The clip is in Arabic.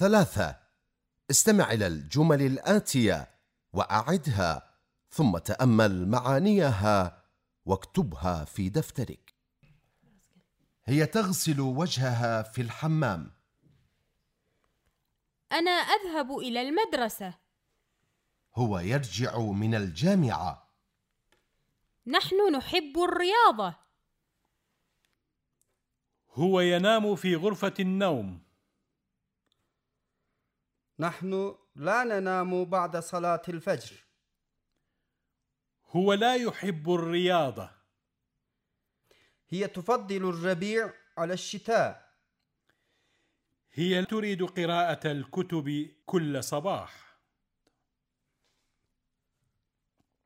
ثلاثة. استمع إلى الجمل الآتية وأعدها ثم تأمل معانيها واكتبها في دفترك. هي تغسل وجهها في الحمام. أنا أذهب إلى المدرسة. هو يرجع من الجامعة. نحن نحب الرياضة. هو ينام في غرفة النوم. نحن لا ننام بعد صلاة الفجر. هو لا يحب الرياضة هي تفضل الربيع على الشتاء. هي تريد قراءة الكتب كل صباح.